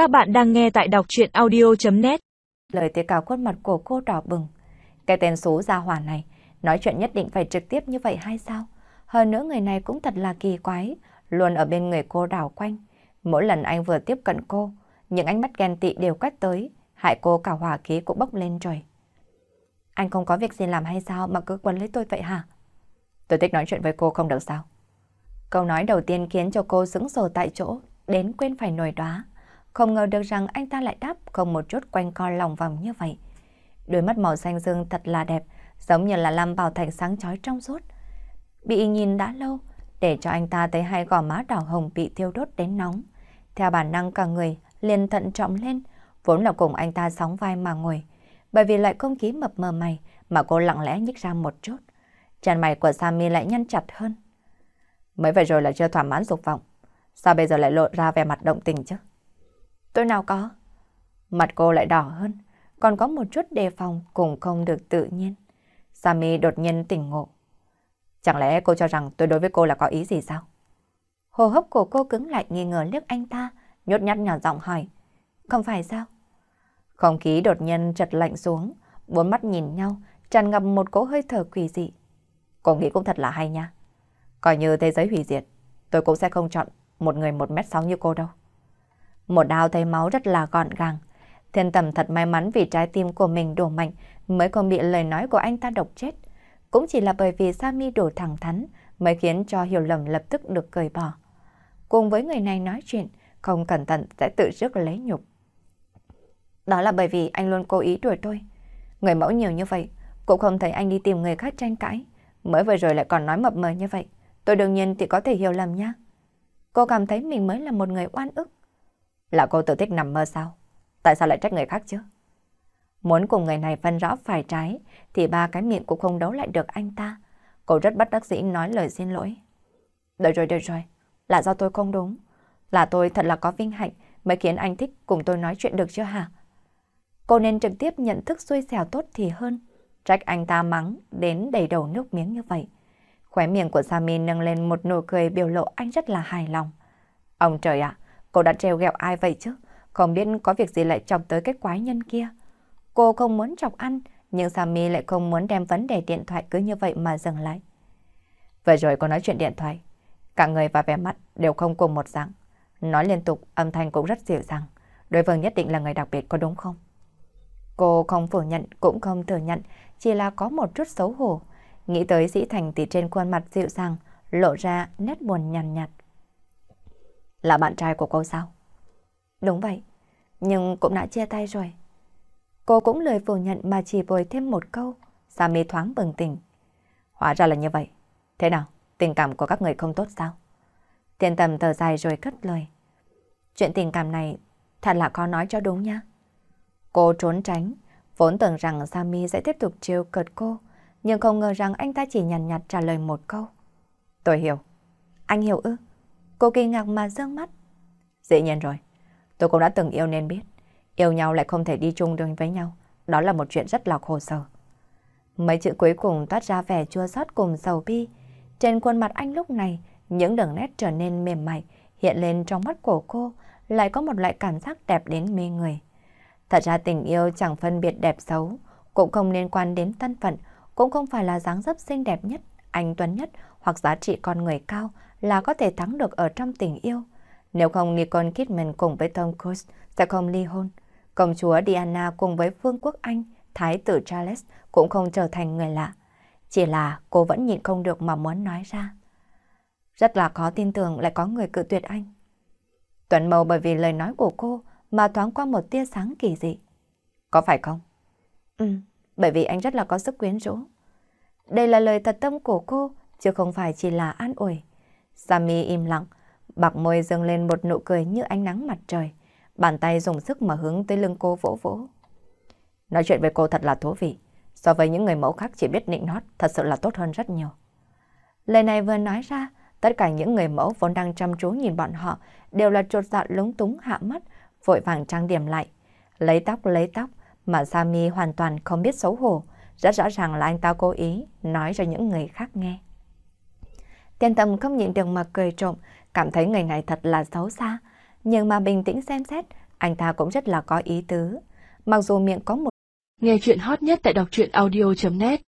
Các bạn đang nghe tại đọc chuyện audio.net Lời tới cả khuôn mặt của cô đỏ bừng. Cái tên số gia hỏa này, nói chuyện nhất định phải trực tiếp như vậy hay sao? Hơn nữa người này cũng thật là kỳ quái, luôn ở bên người cô đảo quanh. Mỗi lần anh vừa tiếp cận cô, những ánh mắt ghen tị đều quét tới, hại cô cả hỏa khí cũng bốc lên trời. Anh không có việc gì làm hay sao mà cứ quấn lấy tôi vậy hả? Tôi thích nói chuyện với cô không được sao? Câu nói đầu tiên khiến cho cô sững sờ tại chỗ, đến quên phải nổi đoá. Không ngờ được rằng anh ta lại đáp không một chút quanh co lòng vòng như vậy. Đôi mắt màu xanh dương thật là đẹp, giống như là lam bảo thành sáng chói trong suốt. Bị nhìn đã lâu, để cho anh ta thấy hai gò má đỏ hồng bị thiêu đốt đến nóng. Theo bản năng cả người liền thận trọng lên, vốn là cùng anh ta sóng vai mà ngồi. Bởi vì loại không khí mập mờ mày mà cô lặng lẽ nhích ra một chút. Chân mày của Sammy lại nhăn chặt hơn. Mới vậy rồi là chưa thỏa mãn dục vọng. Sao bây giờ lại lộ ra vẻ mặt động tình chứ? Tôi nào có. Mặt cô lại đỏ hơn, còn có một chút đề phòng cũng không được tự nhiên. Sammy đột nhiên tỉnh ngộ. Chẳng lẽ cô cho rằng tôi đối với cô là có ý gì sao? Hồ hấp của cô cứng lại nghi ngờ liếc anh ta, nhốt nhát nhỏ giọng hỏi. Không phải sao? Không khí đột nhiên chật lạnh xuống, bốn mắt nhìn nhau, tràn ngập một cỗ hơi thở quỷ dị. Cô nghĩ cũng thật là hay nha. Coi như thế giới hủy diệt, tôi cũng sẽ không chọn một người một mét sáu như cô đâu. Một đao thấy máu rất là gọn gàng. Thiên tầm thật may mắn vì trái tim của mình đổ mạnh mới không bị lời nói của anh ta độc chết. Cũng chỉ là bởi vì Sami đổ thẳng thắn mới khiến cho hiểu lầm lập tức được cởi bỏ. Cùng với người này nói chuyện, không cẩn thận sẽ tự rước lấy nhục. Đó là bởi vì anh luôn cố ý đuổi tôi. Người mẫu nhiều như vậy, cũng không thấy anh đi tìm người khác tranh cãi. Mới vừa rồi lại còn nói mập mờ như vậy. Tôi đương nhiên thì có thể hiểu lầm nha. Cô cảm thấy mình mới là một người oan ức. Là cô tự thích nằm mơ sao? Tại sao lại trách người khác chứ? Muốn cùng người này phân rõ phải trái, thì ba cái miệng cũng không đấu lại được anh ta. Cô rất bất đắc dĩ nói lời xin lỗi. Được rồi, được rồi. Là do tôi không đúng. Là tôi thật là có vinh hạnh mới khiến anh thích cùng tôi nói chuyện được chưa hả? Cô nên trực tiếp nhận thức xui xẻo tốt thì hơn. Trách anh ta mắng đến đầy đầu nước miếng như vậy. Khóe miệng của Sami nâng lên một nụ cười biểu lộ anh rất là hài lòng. Ông trời ạ, cô đã treo ghẹo ai vậy chứ? Không biết có việc gì lại chọc tới cái quái nhân kia. Cô không muốn chọc ăn, nhưng Sami lại không muốn đem vấn đề điện thoại cứ như vậy mà dừng lại. Vừa rồi cô nói chuyện điện thoại, cả người và vẻ mặt đều không cùng một dạng. Nói liên tục, âm thanh cũng rất dịu dàng. Đối phương nhất định là người đặc biệt có đúng không? Cô không phủ nhận cũng không thừa nhận, chỉ là có một chút xấu hổ. Nghĩ tới Dĩ Thành thì trên khuôn mặt dịu dàng, lộ ra nét buồn nhàn nhạt, nhạt. Là bạn trai của cô sao? Đúng vậy, nhưng cũng đã chia tay rồi. Cô cũng lời phủ nhận mà chỉ bồi thêm một câu, Sammy thoáng bừng tỉnh. Hóa ra là như vậy. Thế nào, tình cảm của các người không tốt sao? Tiền tầm thở dài rồi cất lời. Chuyện tình cảm này thật là khó nói cho đúng nha. Cô trốn tránh, vốn tưởng rằng Sammy sẽ tiếp tục trêu cợt cô, nhưng không ngờ rằng anh ta chỉ nhàn nhạt, nhạt trả lời một câu. Tôi hiểu. Anh hiểu ư? Cô kinh ngạc mà dương mắt. Dĩ nhiên rồi. Tôi cũng đã từng yêu nên biết. Yêu nhau lại không thể đi chung đường với nhau. Đó là một chuyện rất là khổ sở. Mấy chữ cuối cùng toát ra vẻ chua xót cùng sầu bi. Trên khuôn mặt anh lúc này, những đường nét trở nên mềm mại, hiện lên trong mắt của cô, lại có một loại cảm giác đẹp đến mê người. Thật ra tình yêu chẳng phân biệt đẹp xấu, cũng không liên quan đến thân phận, cũng không phải là dáng dấp xinh đẹp nhất, anh tuấn nhất hoặc giá trị con người cao là có thể thắng được ở trong tình yêu. Nếu không Nicole Kidman cùng với Tom Cruise sẽ không ly hôn. Công chúa Diana cùng với Vương quốc Anh, Thái tử Charles cũng không trở thành người lạ. Chỉ là cô vẫn nhịn không được mà muốn nói ra. Rất là khó tin tưởng lại có người cự tuyệt anh. Tuấn màu bởi vì lời nói của cô mà thoáng qua một tia sáng kỳ dị. Có phải không? Ừ, bởi vì anh rất là có sức quyến rũ. Đây là lời thật tâm của cô, chứ không phải chỉ là an ủi. Sammy im lặng, bạc môi dâng lên một nụ cười như ánh nắng mặt trời. Bàn tay dùng sức mà hướng tới lưng cô vỗ vỗ. Nói chuyện với cô thật là thú vị. So với những người mẫu khác chỉ biết nịnh nót, thật sự là tốt hơn rất nhiều. Lời này vừa nói ra, tất cả những người mẫu vốn đang chăm chú nhìn bọn họ đều là trột dạ lúng túng hạ mắt, vội vàng trang điểm lại. Lấy tóc lấy tóc, mà Sami hoàn toàn không biết xấu hổ. Rất rõ ràng là anh ta cố ý nói cho những người khác nghe. Tiên tâm không nhịn được mà cười trộm, cảm thấy người này thật là xấu xa. Nhưng mà bình tĩnh xem xét, Anh ta cũng rất là có ý tứ. Mặc dù miệng có một... Nghe chuyện hot nhất tại đọc truyện audio.net